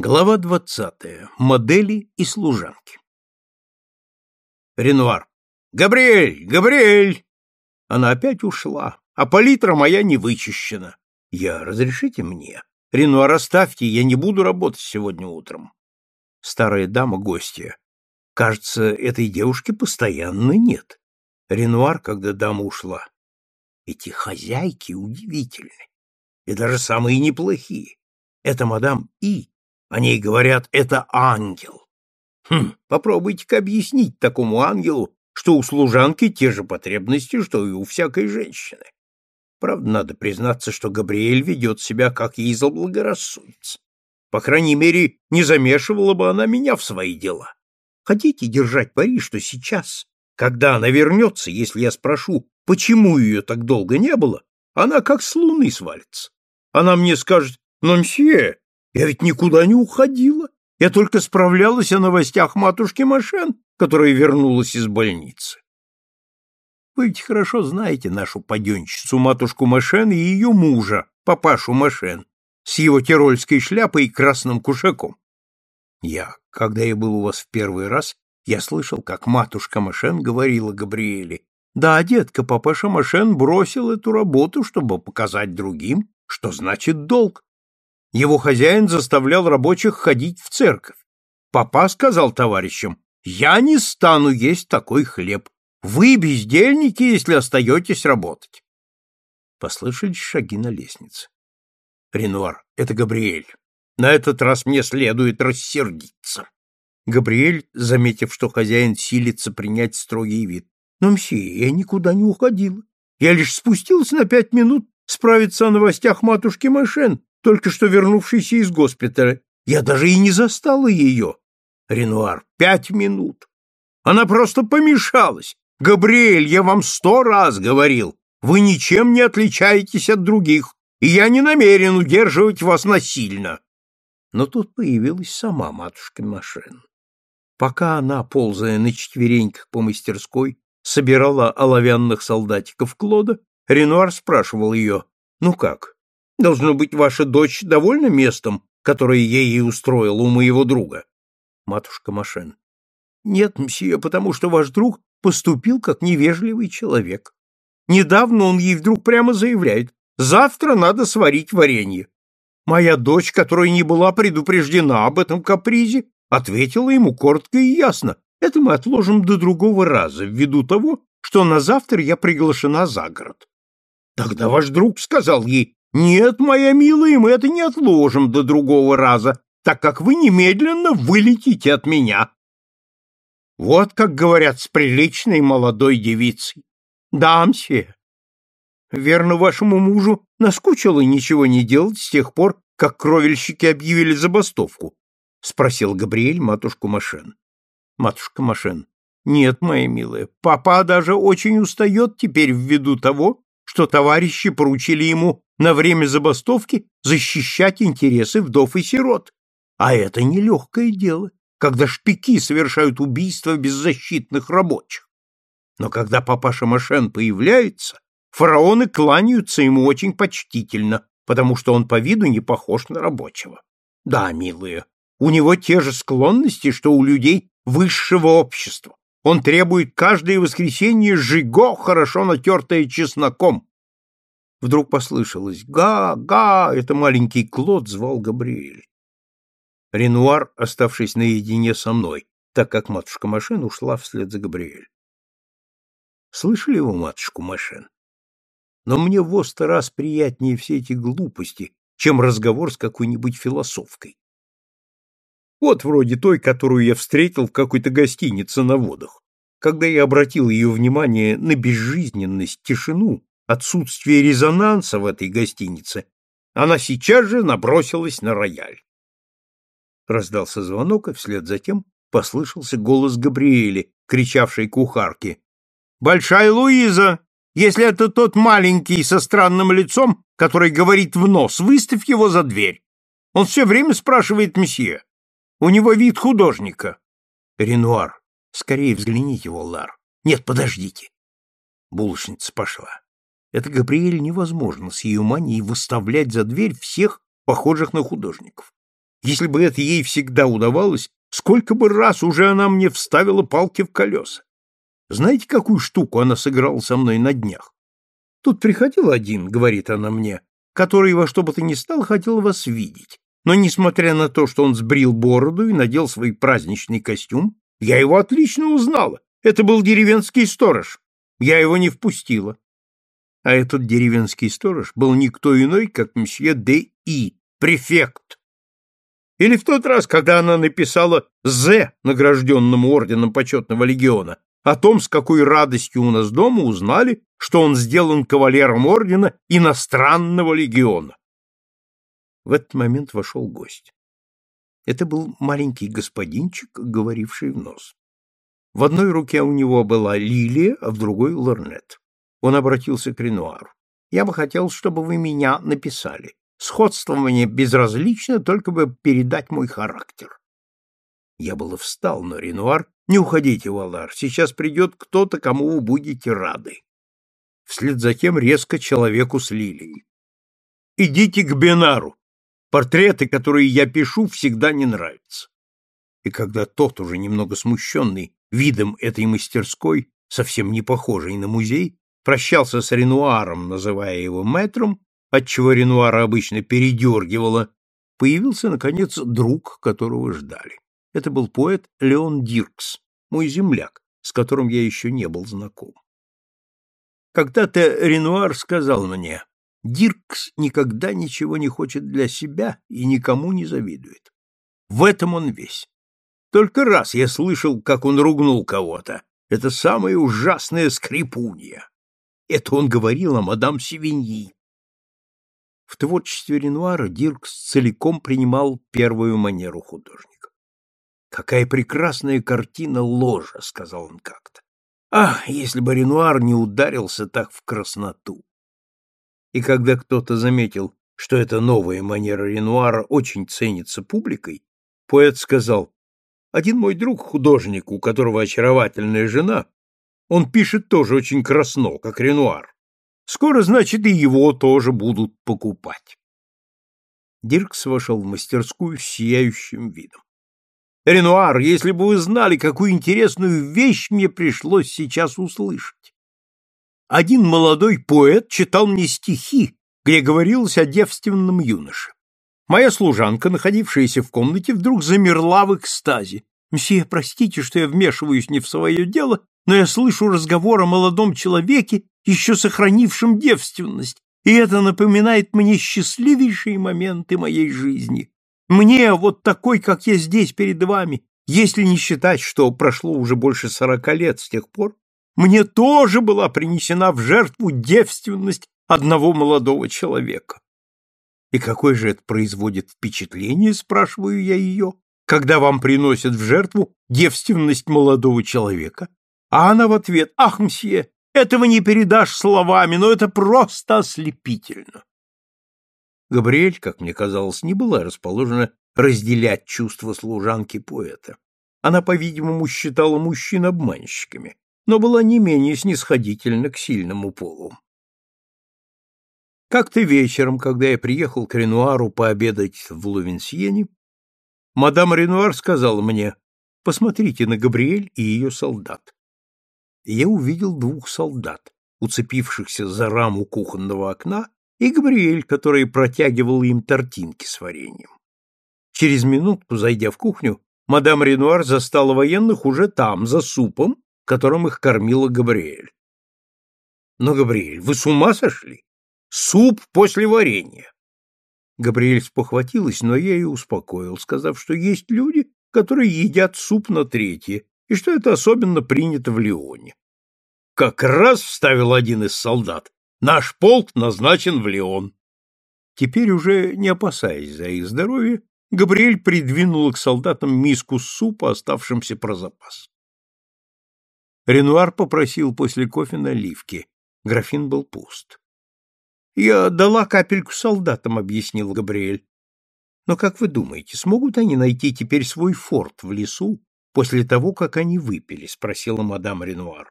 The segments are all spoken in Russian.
Глава двадцатая. Модели и служанки. Ренуар. «Габриэль! Габриэль!» Она опять ушла, а палитра моя не вычищена. Я, разрешите мне? Ренуар, оставьте, я не буду работать сегодня утром. Старая дама гостья. Кажется, этой девушки постоянно нет. Ренуар, когда дама ушла. Эти хозяйки удивительны. И даже самые неплохие. Это мадам И, о ней говорят, это ангел. Хм, попробуйте-ка объяснить такому ангелу, что у служанки те же потребности, что и у всякой женщины. Правда, надо признаться, что Габриэль ведет себя, как ей заблагорассудится. По крайней мере, не замешивала бы она меня в свои дела. Хотите держать пари, что сейчас, когда она вернется, если я спрошу, почему ее так долго не было, она как с луны свалится. Она мне скажет, «Но, мсье, я ведь никуда не уходила. Я только справлялась о новостях матушки Машен, которая вернулась из больницы. Вы ведь хорошо знаете нашу паденщицу, матушку Машен и ее мужа, папашу Машен, с его тирольской шляпой и красным кушаком. Я, когда я был у вас в первый раз, я слышал, как матушка Машен говорила Габриэле, «Да, детка, папаша Машен бросил эту работу, чтобы показать другим, что значит долг. Его хозяин заставлял рабочих ходить в церковь. Папа сказал товарищам, «Я не стану есть такой хлеб. Вы бездельники, если остаетесь работать». Послышались шаги на лестнице. Ренуар, это Габриэль. На этот раз мне следует рассердиться. Габриэль, заметив, что хозяин силится принять строгий вид. Но, мсье, я никуда не уходила. Я лишь спустился на пять минут справиться о новостях матушки Машен, только что вернувшейся из госпиталя. Я даже и не застала ее. Ренуар, пять минут. Она просто помешалась. Габриэль, я вам сто раз говорил, вы ничем не отличаетесь от других, и я не намерен удерживать вас насильно. Но тут появилась сама матушка Машен. Пока она, ползая на четвереньках по мастерской, собирала оловянных солдатиков Клода, Ренуар спрашивал ее, «Ну как, Должно быть, ваша дочь довольна местом, которое ей устроил у моего друга. Матушка Машен. Нет, мсье, потому что ваш друг поступил как невежливый человек. Недавно он ей вдруг прямо заявляет, завтра надо сварить варенье. Моя дочь, которая не была предупреждена об этом капризе, ответила ему коротко и ясно. Это мы отложим до другого раза, ввиду того, что на завтра я приглашена за город. Тогда ваш друг сказал ей, нет, моя милая, мы это не отложим до другого раза, так как вы немедленно вылетите от меня. Вот как говорят с приличной молодой девицей. Да, мсье. Верно, вашему мужу наскучило ничего не делать с тех пор, как кровельщики объявили забастовку? — спросил Габриэль матушку Машен. Матушка Машен. Нет, моя милая, папа даже очень устает теперь ввиду того, что товарищи поручили ему на время забастовки защищать интересы вдов и сирот. А это нелегкое дело, когда шпики совершают убийства беззащитных рабочих. Но когда папаша Машен появляется, фараоны кланяются ему очень почтительно, потому что он по виду не похож на рабочего. Да, милые, у него те же склонности, что у людей высшего общества. Он требует каждое воскресенье жиго, хорошо натертое чесноком, Вдруг послышалось «Га! Га!» Это маленький Клод звал Габриэль. Ренуар, оставшись наедине со мной, так как матушка Машен ушла вслед за Габриэль. Слышали вы матушку Машен? Но мне в раз приятнее все эти глупости, чем разговор с какой-нибудь философкой. Вот вроде той, которую я встретил в какой-то гостинице на водах, когда я обратил ее внимание на безжизненность, тишину отсутствие резонанса в этой гостинице, она сейчас же набросилась на рояль. Раздался звонок, и вслед за тем послышался голос Габриэли, кричавшей кухарке. «Большая Луиза! Если это тот маленький со странным лицом, который говорит в нос, выставь его за дверь. Он все время спрашивает месье. У него вид художника». «Ренуар, скорее взгляните, Воллар. Нет, подождите». Булочница пошла. Это Габриэль невозможно с ее манией выставлять за дверь всех, похожих на художников. Если бы это ей всегда удавалось, сколько бы раз уже она мне вставила палки в колеса. Знаете, какую штуку она сыграла со мной на днях? Тут приходил один, говорит она мне, который во что бы то ни стало хотел вас видеть. Но, несмотря на то, что он сбрил бороду и надел свой праздничный костюм, я его отлично узнала. Это был деревенский сторож. Я его не впустила. А этот деревенский сторож был никто иной, как мсье Д. И, префект. Или в тот раз, когда она написала «З» награжденному орденом почетного легиона, о том, с какой радостью у нас дома узнали, что он сделан кавалером ордена иностранного легиона. В этот момент вошел гость. Это был маленький господинчик, говоривший в нос. В одной руке у него была лилия, а в другой — лорнет. Он обратился к Ренуару. «Я бы хотел, чтобы вы меня написали. Сходство мне безразлично, только бы передать мой характер». Я было встал, но Ренуар не уходите, Валар, сейчас придет кто-то, кому вы будете рады. Вслед за тем резко человеку с лилией. Идите к Бенару. Портреты, которые я пишу, всегда не нравятся. И когда тот, уже немного смущенный видом этой мастерской, совсем не похожей на музей, прощался с Ренуаром, называя его мэтром, отчего Ренуара обычно передергивало, появился, наконец, друг, которого ждали. Это был поэт Леон Диркс, мой земляк, с которым я еще не был знаком. Когда-то Ренуар сказал мне, Диркс никогда ничего не хочет для себя и никому не завидует. В этом он весь. Только раз я слышал, как он ругнул кого-то. Это самое ужасное скрипунья. Это он говорил о мадам Севиньи. В творчестве Ренуара Диркс целиком принимал первую манеру художника. Какая прекрасная картина ложа, сказал он как-то. Ах, если бы Ренуар не ударился так в красноту. И когда кто-то заметил, что эта новая манера Ренуара очень ценится публикой, поэт сказал: "Один мой друг художник, у которого очаровательная жена, он пишет тоже очень красно, как Ренуар. Скоро, значит, и его тоже будут покупать". Диркс вошел в мастерскую с сияющим видом. Ренуар, если бы вы знали, какую интересную вещь мне пришлось сейчас услышать. Один молодой поэт читал мне стихи, где говорилось о девственном юноше. Моя служанка, находившаяся в комнате, вдруг замерла в экстазе. «Мсье, простите, что я вмешиваюсь не в свое дело, но я слышу разговор о молодом человеке, еще сохранившем девственность, и это напоминает мне счастливейшие моменты моей жизни. Мне, вот такой, как я здесь перед вами, если не считать, что прошло уже больше сорока лет с тех пор, мне тоже была принесена в жертву девственность одного молодого человека. И какое же это производит впечатление, спрашиваю я ее, когда вам приносят в жертву девственность молодого человека? А она в ответ, ах, мсье, этого не передашь словами, но это просто ослепительно. Габриэль, как мне казалось, не была расположена разделять чувства служанки поэта. Она, по-видимому, считала мужчин обманщиками, но была не менее снисходительна к сильному полу. Как-то вечером, когда я приехал к Ренуару пообедать в Лувенсьене, мадам Ренуар сказала мне, посмотрите на Габриэль и ее солдат. я увидел двух солдат, уцепившихся за раму кухонного окна и Габриэль, которая протягивала им тортинки с вареньем. Через минуту, зайдя в кухню, мадам Ренуар застала военных уже там, за супом, которым их кормила Габриэль. Но, Габриэль, вы с ума сошли? Суп после варенья. Габриэль спохватилась, но я ее успокоил, сказав, что есть люди, которые едят суп на третье, и что это особенно принято в Лионе. Как раз вставил один из солдат. Наш полк назначен в Лион. Теперь уже не опасаясь за их здоровье, Габриэль придвинул к солдатам миску супа, оставшимся про запас. Ренуар попросил после кофе наливки. Графин был пуст. «Я дала капельку солдатам», — объяснил Габриэль. «Но как вы думаете, смогут они найти теперь свой форт в лесу после того, как они выпили?» — спросила мадам Ренуар.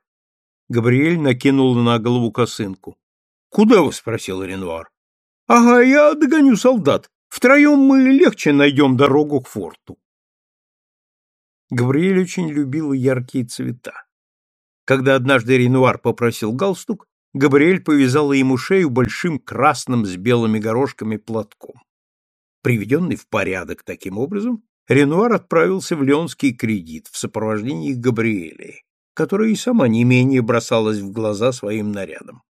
Габриэль накинул на голову косынку. Куда вы? спросил Ренуар. Ага, я догоню солдат. Втроем мы легче найдем дорогу к форту. Габриэль очень любила яркие цвета. Когда однажды Ренуар попросил галстук, Габриэль повязала ему шею большим красным с белыми горошками платком. Приведенный в порядок таким образом, Ренуар отправился в Леонский кредит в сопровождении Габриэли, которая и сама не менее бросалась в глаза своим нарядом.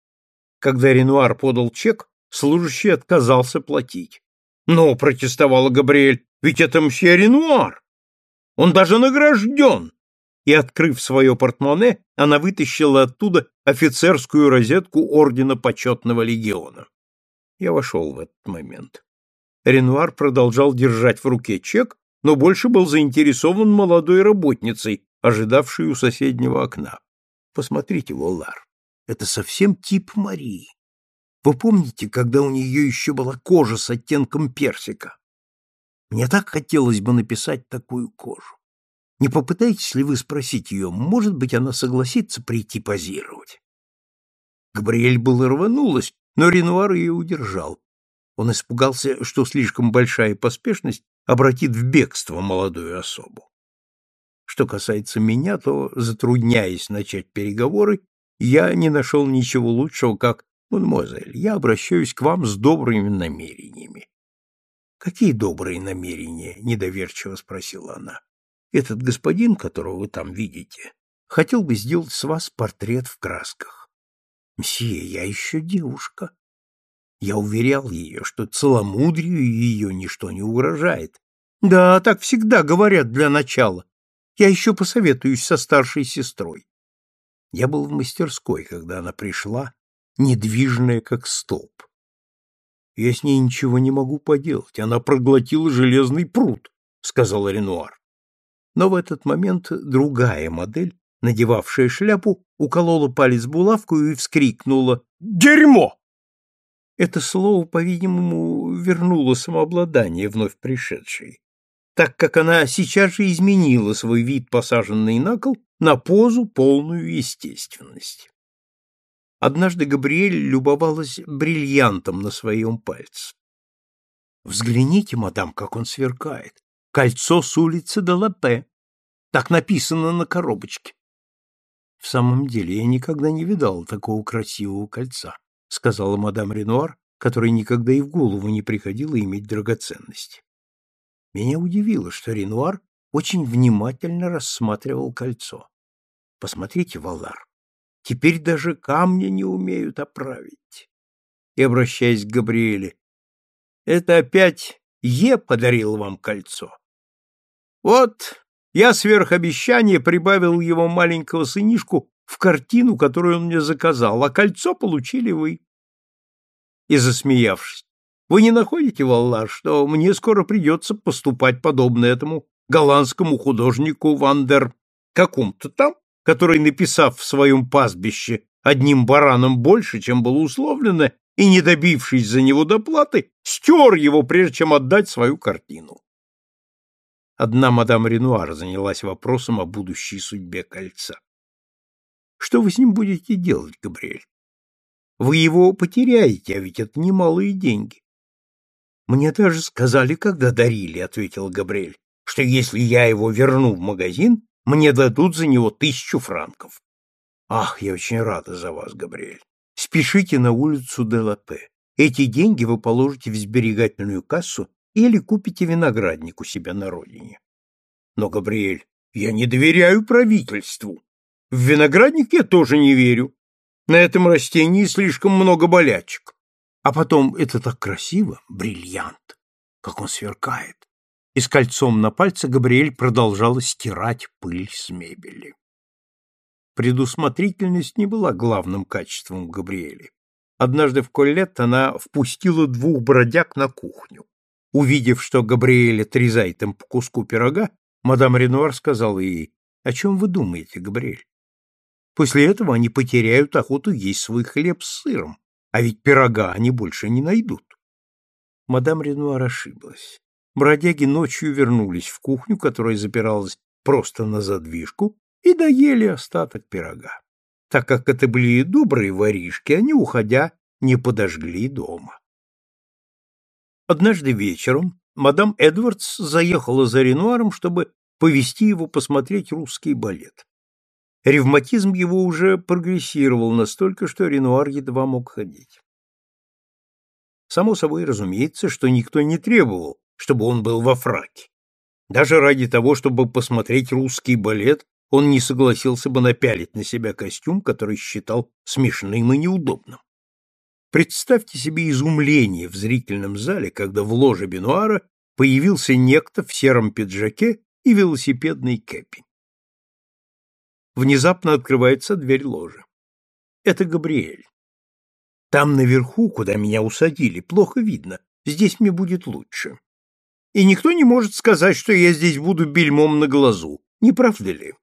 Когда Ренуар подал чек, служащий отказался платить. «Но», — протестовала Габриэль, — «ведь это мсье Ренуар! Он даже награжден!» И, открыв свое портмоне, она вытащила оттуда офицерскую розетку Ордена Почетного Легиона. Я вошел в этот момент. Ренуар продолжал держать в руке чек, но больше был заинтересован молодой работницей, ожидавшей у соседнего окна. Посмотрите, Воллар, это совсем тип Марии. Вы помните, когда у нее еще была кожа с оттенком персика? Мне так хотелось бы написать такую кожу. Не попытаетесь ли вы спросить ее, может быть, она согласится прийти позировать? Габриэль было рванулась, но Ренуар ее удержал. Он испугался, что слишком большая поспешность обратит в бегство молодую особу. Что касается меня, то, затрудняясь начать переговоры, я не нашел ничего лучшего, как Мадемуазель, я обращаюсь к вам с добрыми намерениями. Какие добрые намерения? недоверчиво спросила она. Этот господин, которого вы там видите, хотел бы сделать с вас портрет в красках. Мсье, я еще девушка. Я уверял ее, что целомудрию ее ничто не угрожает. Да, так всегда говорят для начала. Я еще посоветуюсь со старшей сестрой. Я был в мастерской, когда она пришла недвижная, как столб. Я с ней ничего не могу поделать, она проглотила железный пруд, сказал Ренуар. Но в этот момент другая модель, надевавшая шляпу, уколола палец булавкой и вскрикнула «Дерьмо!». Это слово, по-видимому, вернуло самообладание вновь пришедшей, так как она сейчас же изменила свой вид, посаженный на кол, на позу, полную естественности. Однажды Габриэль любовалась бриллиантом на своем пальце. «Взгляните, мадам, как он сверкает! Кольцо с улицы Делапе! Так написано на коробочке!» «В самом деле, я никогда не видал такого красивого кольца», сказала мадам Ренуар, которой никогда и в голову не приходило иметь драгоценности. Меня удивило, что Ренуар очень внимательно рассматривал кольцо. Посмотрите, Валар, Теперь даже камня не умеют оправить. И, обращаясь к Габриэле, это опять Е подарил вам кольцо. Вот я сверх обещания прибавил его маленького сынишку в картину, которую он мне заказал, а кольцо получили вы. И засмеявшись, вы не находите, Валлар, что мне скоро придется поступать подобно этому голландскому художнику Вандер какому-то там? который, написав в своем пастбище одним бараном больше, чем было условлено, и, не добившись за него доплаты, стер его, прежде чем отдать свою картину. Одна мадам Ренуар занялась вопросом о будущей судьбе кольца. Что вы с ним будете делать, Габриэль? Вы его потеряете, а ведь это немалые деньги. Мне даже сказали, когда дарили, ответил Габриэль, что если я его верну в магазин, мне дадут за него тысячу франков. Ах, я очень рада за вас, Габриэль. Спешите на улицу Делапе. Эти деньги вы положите в сберегательную кассу или купите виноградник у себя на родине. Но, Габриэль, я не доверяю правительству. В виноградник я тоже не верю. На этом растении слишком много болячек. А потом, это так красиво, бриллиант, как он сверкает и с кольцом на пальце Габриэль продолжала стирать пыль с мебели. Предусмотрительность не была главным качеством Габриэли. Однажды в Коллет она впустила двух бродяг на кухню. Увидев, что Габриэль отрезает им по куску пирога, мадам Ренуар сказала ей, «О чем вы думаете, Габриэль? После этого они потеряют охоту есть свой хлеб с сыром, а ведь пирога они больше не найдут». Мадам Ренуар ошиблась бродяги ночью вернулись в кухню, которая запиралась просто на задвижку, и доели остаток пирога. Так как это были добрые воришки, они, уходя, не подожгли дома. Однажды вечером мадам Эдвардс заехала за Ренуаром, чтобы повести его посмотреть русский балет. Ревматизм его уже прогрессировал настолько, что Ренуар едва мог ходить. Само собой разумеется, что никто не требовал, чтобы он был во фраке. Даже ради того, чтобы посмотреть русский балет, он не согласился бы напялить на себя костюм, который считал смешным и неудобным. Представьте себе изумление в зрительном зале, когда в ложе Бенуара появился некто в сером пиджаке и велосипедной кепи. Внезапно открывается дверь ложи. Это Габриэль. Там наверху, куда меня усадили, плохо видно. Здесь мне будет лучше. И никто не может сказать, что я здесь буду бельмом на глазу. Не правда ли?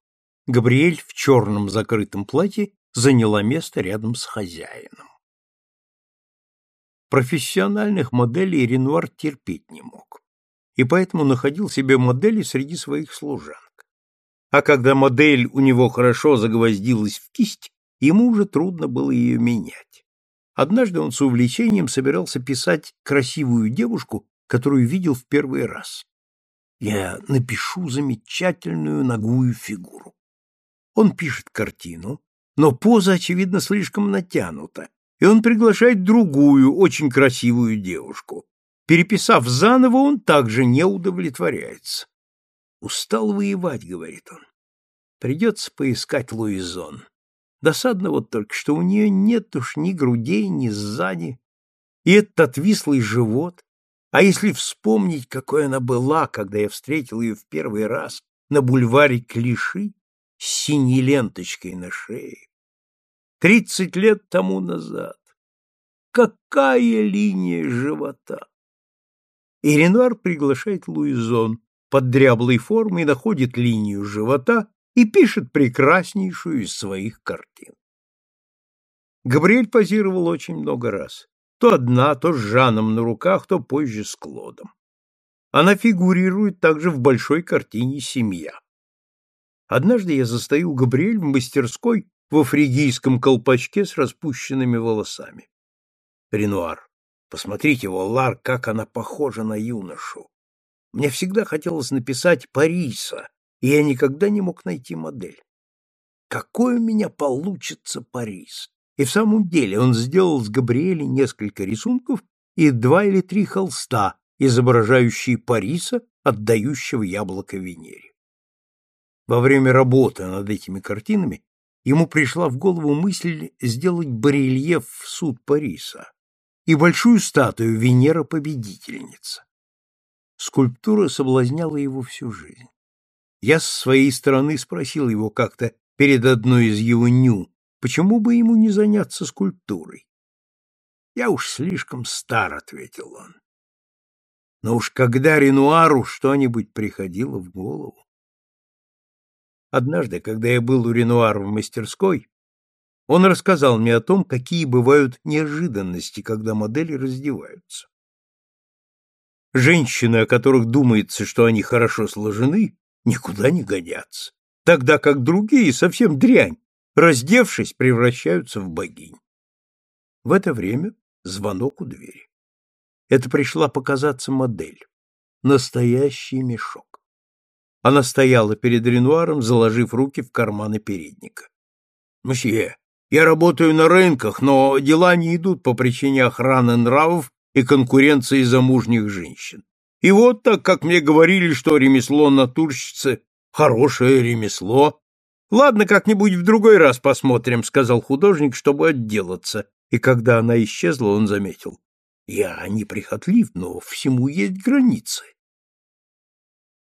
Габриэль в черном закрытом платье заняла место рядом с хозяином. Профессиональных моделей Ренуар терпеть не мог, и поэтому находил себе модели среди своих служанок. А когда модель у него хорошо загвоздилась в кисть, ему уже трудно было ее менять. Однажды он с увлечением собирался писать красивую девушку, которую видел в первый раз. Я напишу замечательную ногую фигуру. Он пишет картину, но поза, очевидно, слишком натянута, и он приглашает другую, очень красивую девушку. Переписав заново, он также не удовлетворяется. «Устал воевать», — говорит он. «Придется поискать Луизон. Досадно вот только, что у нее нет уж ни грудей, ни сзади, и этот отвислый живот, а если вспомнить, какой она была, когда я встретил ее в первый раз на бульваре Клиши с синей ленточкой на шее, тридцать лет тому назад, какая линия живота! И Ренуар приглашает Луизон под дряблой формой, находит линию живота и пишет прекраснейшую из своих картин. Габриэль позировал очень много раз. То одна, то с Жаном на руках, то позже с Клодом. Она фигурирует также в большой картине «Семья». Однажды я застаю Габриэль в мастерской во фригийском колпачке с распущенными волосами. Ренуар, посмотрите, Воллар, как она похожа на юношу. Мне всегда хотелось написать Париса, и я никогда не мог найти модель. Какой у меня получится Парис? И в самом деле он сделал с Габриэлей несколько рисунков и два или три холста, изображающие Париса, отдающего яблоко Венере. Во время работы над этими картинами ему пришла в голову мысль сделать барельеф в суд Париса и большую статую Венера-победительница. Скульптура соблазняла его всю жизнь. Я с своей стороны спросил его как-то перед одной из его ню, Почему бы ему не заняться скульптурой? Я уж слишком стар, ответил он. Но уж когда Ренуару что-нибудь приходило в голову. Однажды, когда я был у Ренуара в мастерской, он рассказал мне о том, какие бывают неожиданности, когда модели раздеваются. Женщины, о которых думается, что они хорошо сложены, никуда не годятся, тогда как другие совсем дрянь, раздевшись, превращаются в богинь. В это время звонок у двери. Это пришла показаться модель. Настоящий мешок. Она стояла перед Ренуаром, заложив руки в карманы передника. «Мсье, я работаю на рынках, но дела не идут по причине охраны нравов и конкуренции замужних женщин. И вот так, как мне говорили, что ремесло натурщицы — хорошее ремесло, Ладно, как-нибудь в другой раз посмотрим, сказал художник, чтобы отделаться. И когда она исчезла, он заметил: я неприхотлив, но всему есть границы.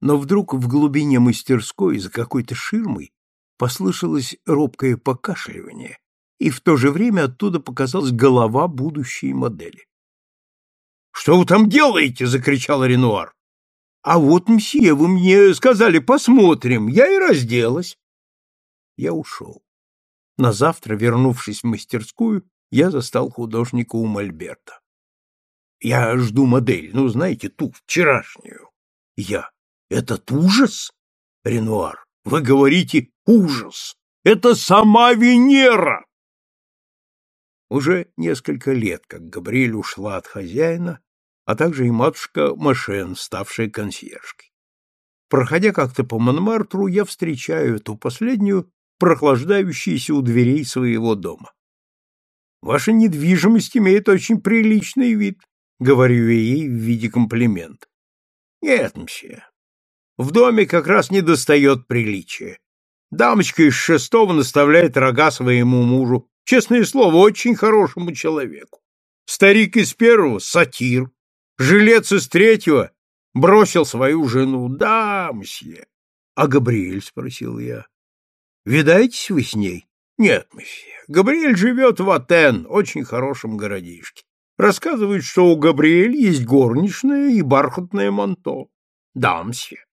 Но вдруг в глубине мастерской за какой-то ширмой послышалось робкое покашливание, и в то же время оттуда показалась голова будущей модели. «Что вы там делаете?» — закричал Ренуар. «А вот, мсье, вы мне сказали, посмотрим. Я и разделась я ушел. На завтра, вернувшись в мастерскую, я застал художника у Мольберта. Я жду модель, ну, знаете, ту, вчерашнюю. Я. Этот ужас? Ренуар, вы говорите ужас. Это сама Венера. Уже несколько лет, как Габриэль ушла от хозяина, а также и матушка Машен, ставшая консьержкой. Проходя как-то по Монмартру, я встречаю эту последнюю, прохлаждающуюся у дверей своего дома. Ваша недвижимость имеет очень приличный вид, говорю я ей в виде комплимента. Нет, мсье. В доме как раз не достает приличия. Дамочка из шестого наставляет рога своему мужу. Честное слово, очень хорошему человеку. Старик из первого — сатир. Жилец из третьего бросил свою жену. Да, мсье. А Габриэль, — спросил я. Видаетесь вы с ней? Нет, месье. Габриэль живет в Атен, очень хорошем городишке. Рассказывает, что у Габриэль есть горничная и бархатное манто. Да, мсье.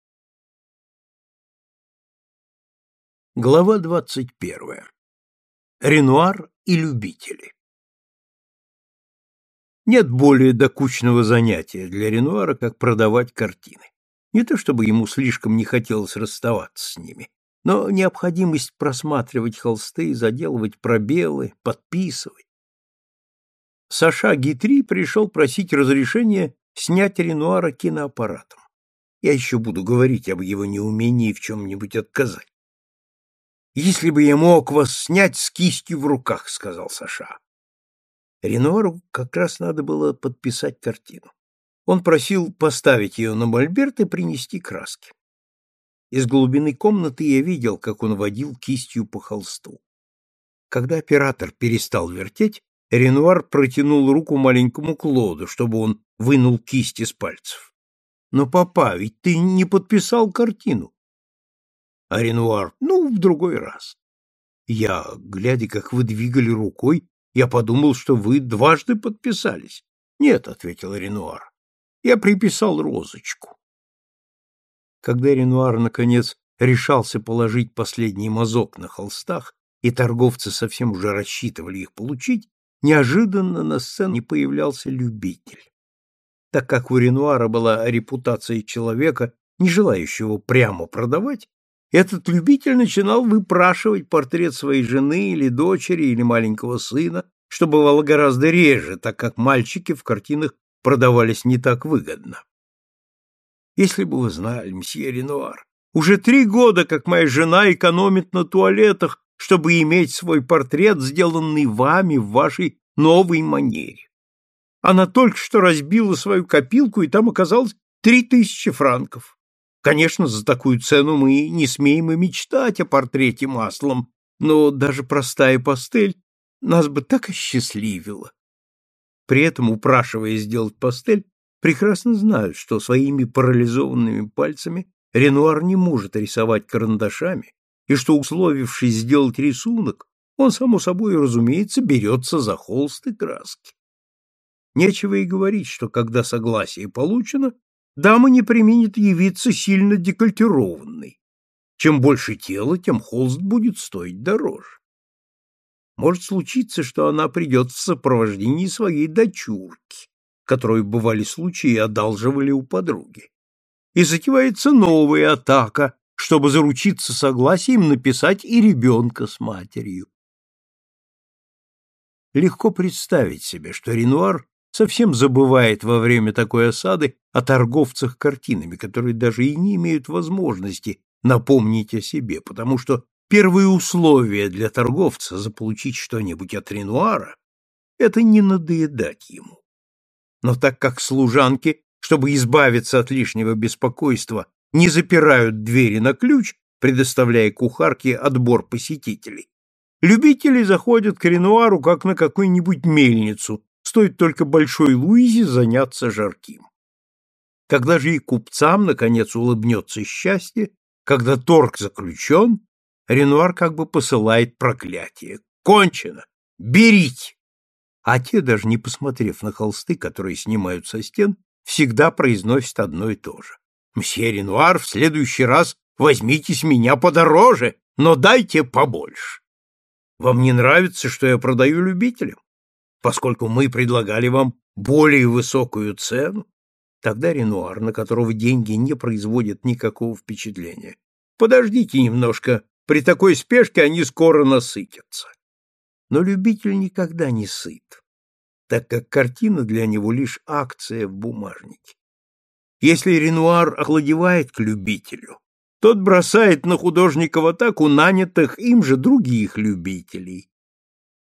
Глава двадцать первая. Ренуар и любители. Нет более докучного занятия для Ренуара, как продавать картины. Не то чтобы ему слишком не хотелось расставаться с ними но необходимость просматривать холсты, заделывать пробелы, подписывать. Саша Гитри пришел просить разрешения снять Ренуара киноаппаратом. Я еще буду говорить об его неумении в чем-нибудь отказать. «Если бы я мог вас снять с кистью в руках», — сказал Саша. Ренуару как раз надо было подписать картину. Он просил поставить ее на мольберт и принести краски. Из глубины комнаты я видел, как он водил кистью по холсту. Когда оператор перестал вертеть, Ренуар протянул руку маленькому Клоду, чтобы он вынул кисть из пальцев. «Но, папа, ведь ты не подписал картину». А ну, в другой раз. Я, глядя, как вы двигали рукой, я подумал, что вы дважды подписались. Нет, — ответил Ренуар, — я приписал розочку. Когда Ренуар, наконец, решался положить последний мазок на холстах, и торговцы совсем уже рассчитывали их получить, неожиданно на сцене появлялся любитель. Так как у Ренуара была репутация человека, не желающего прямо продавать, этот любитель начинал выпрашивать портрет своей жены или дочери или маленького сына, что бывало гораздо реже, так как мальчики в картинах продавались не так выгодно. Если бы вы знали, мсье Ренуар, уже три года, как моя жена экономит на туалетах, чтобы иметь свой портрет, сделанный вами в вашей новой манере. Она только что разбила свою копилку, и там оказалось три тысячи франков. Конечно, за такую цену мы не смеем и мечтать о портрете маслом, но даже простая пастель нас бы так осчастливила. При этом, упрашивая сделать пастель, прекрасно знают, что своими парализованными пальцами Ренуар не может рисовать карандашами, и что, условившись сделать рисунок, он, само собой, разумеется, берется за холст и краски. Нечего и говорить, что когда согласие получено, дама не применит явиться сильно декольтированной. Чем больше тела, тем холст будет стоить дороже. Может случиться, что она придет в сопровождении своей дочурки, которую бывали случаи одалживали у подруги. И затевается новая атака, чтобы заручиться согласием написать и ребенка с матерью. Легко представить себе, что Ренуар совсем забывает во время такой осады о торговцах картинами, которые даже и не имеют возможности напомнить о себе, потому что первые условия для торговца заполучить что-нибудь от Ренуара — это не надоедать ему. Но так как служанки, чтобы избавиться от лишнего беспокойства, не запирают двери на ключ, предоставляя кухарке отбор посетителей, любители заходят к Ренуару как на какую-нибудь мельницу, стоит только Большой Луизе заняться жарким. Когда же и купцам, наконец, улыбнется счастье, когда торг заключен, Ренуар как бы посылает проклятие. Кончено! Берите! а те, даже не посмотрев на холсты, которые снимают со стен, всегда произносят одно и то же. «Мсье Ренуар, в следующий раз возьмите с меня подороже, но дайте побольше. Вам не нравится, что я продаю любителям? Поскольку мы предлагали вам более высокую цену, тогда Ренуар, на которого деньги не производят никакого впечатления. Подождите немножко, при такой спешке они скоро насытятся. Но любитель никогда не сыт. так как картина для него лишь акция в бумажнике. Если Ренуар охладевает к любителю, тот бросает на художника в атаку нанятых им же других любителей.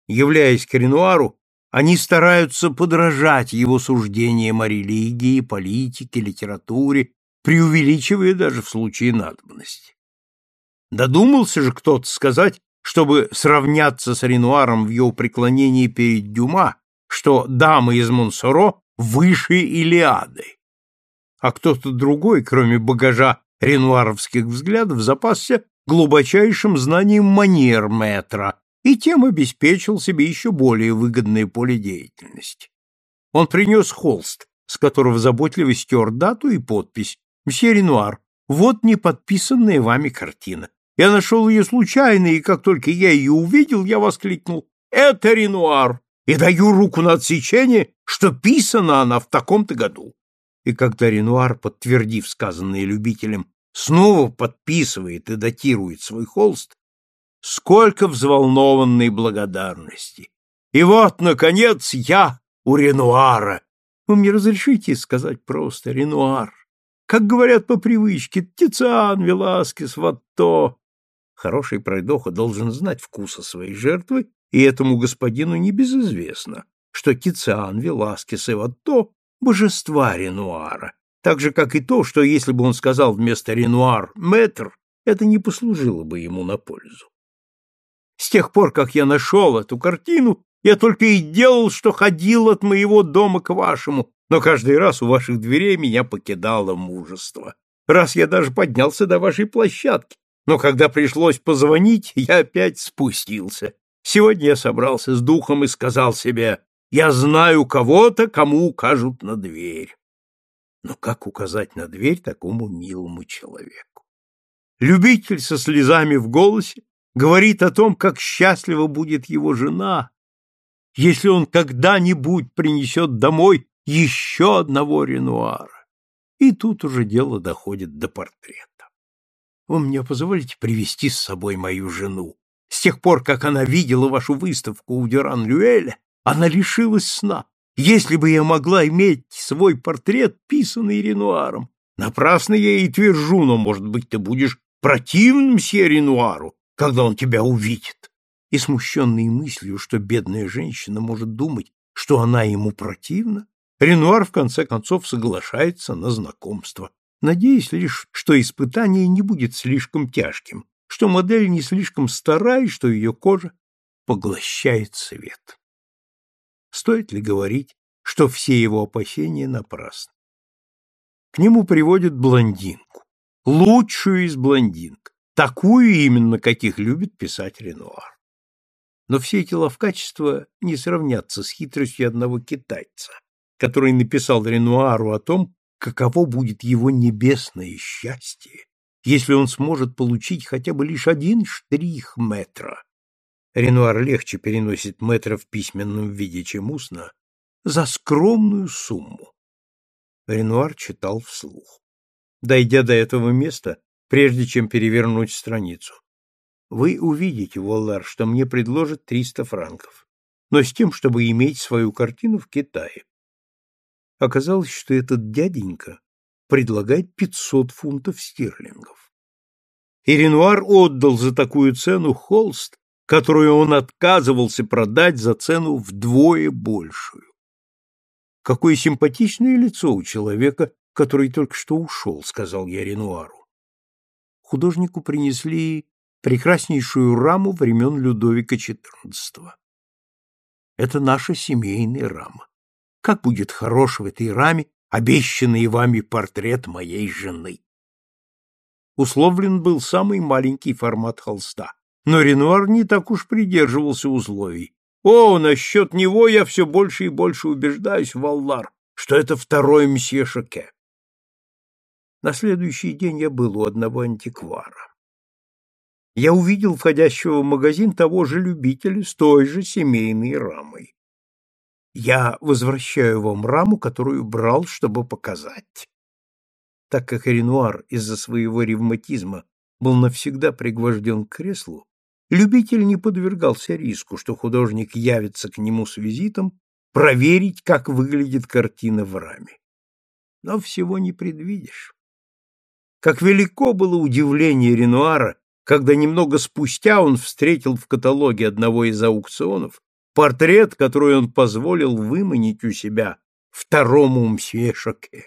Являясь к Ренуару, они стараются подражать его суждениям о религии, политике, литературе, преувеличивая даже в случае надобности. Додумался же кто-то сказать, чтобы сравняться с Ренуаром в его преклонении перед Дюма, что дамы из Монсоро выше Илиады. А кто-то другой, кроме багажа ренуаровских взглядов, запасся глубочайшим знанием манер метра и тем обеспечил себе еще более выгодное поле деятельности. Он принес холст, с которого заботливо стер дату и подпись «Мсье Ренуар, вот не подписанная вами картина. Я нашел ее случайно, и как только я ее увидел, я воскликнул «Это Ренуар!» и даю руку на отсечение, что писана она в таком-то году. И когда Ренуар, подтвердив сказанное любителем, снова подписывает и датирует свой холст, сколько взволнованной благодарности! И вот, наконец, я у Ренуара. Вы мне разрешите сказать просто Ренуар? Как говорят по привычке, Тициан, Веласкес, Ватто. Хороший пройдоха должен знать вкуса своей жертвы, и этому господину небезызвестно, что Тициан, Веласкес и Ватто — божества Ренуара, так же, как и то, что если бы он сказал вместо Ренуар «метр», это не послужило бы ему на пользу. С тех пор, как я нашел эту картину, я только и делал, что ходил от моего дома к вашему, но каждый раз у ваших дверей меня покидало мужество. Раз я даже поднялся до вашей площадки, но когда пришлось позвонить, я опять спустился. Сегодня я собрался с духом и сказал себе, я знаю кого-то, кому укажут на дверь. Но как указать на дверь такому милому человеку? Любитель со слезами в голосе говорит о том, как счастлива будет его жена, если он когда-нибудь принесет домой еще одного Ренуара. И тут уже дело доходит до портрета. Вы мне позволите привести с собой мою жену? С тех пор, как она видела вашу выставку у Дюран-Люэля, она лишилась сна. Если бы я могла иметь свой портрет, писанный Ренуаром. Напрасно я ей твержу, но, может быть, ты будешь противным мсье Ренуару, когда он тебя увидит. И смущенной мыслью, что бедная женщина может думать, что она ему противна, Ренуар в конце концов соглашается на знакомство, надеясь лишь, что испытание не будет слишком тяжким, что модель не слишком стара и что ее кожа поглощает свет. Стоит ли говорить, что все его опасения напрасны? К нему приводят блондинку, лучшую из блондинок, такую именно, каких любит писать Ренуар. Но все эти ловкачества не сравнятся с хитростью одного китайца, который написал Ренуару о том, каково будет его небесное счастье, если он сможет получить хотя бы лишь один штрих метра. Ренуар легче переносит метра в письменном виде, чем устно, за скромную сумму. Ренуар читал вслух. Дойдя до этого места, прежде чем перевернуть страницу, вы увидите, Воллар, что мне предложат 300 франков, но с тем, чтобы иметь свою картину в Китае. Оказалось, что этот дяденька предлагает 500 фунтов стерлингов. И Ренуар отдал за такую цену холст, которую он отказывался продать за цену вдвое большую. Какое симпатичное лицо у человека, который только что ушел, сказал я Ренуару. Художнику принесли прекраснейшую раму времен Людовика XIV. Это наша семейная рама. Как будет хорош в этой раме обещанный вами портрет моей жены. Условлен был самый маленький формат холста, но Ренуар не так уж придерживался условий. О, насчет него я все больше и больше убеждаюсь, Валлар, что это второй месье Шоке. На следующий день я был у одного антиквара. Я увидел входящего в магазин того же любителя с той же семейной рамой. Я возвращаю вам раму, которую брал, чтобы показать. Так как Ренуар из-за своего ревматизма был навсегда пригвожден к креслу, любитель не подвергался риску, что художник явится к нему с визитом, проверить, как выглядит картина в раме. Но всего не предвидишь. Как велико было удивление Ренуара, когда немного спустя он встретил в каталоге одного из аукционов портрет, который он позволил выманить у себя второму мсье Шоке.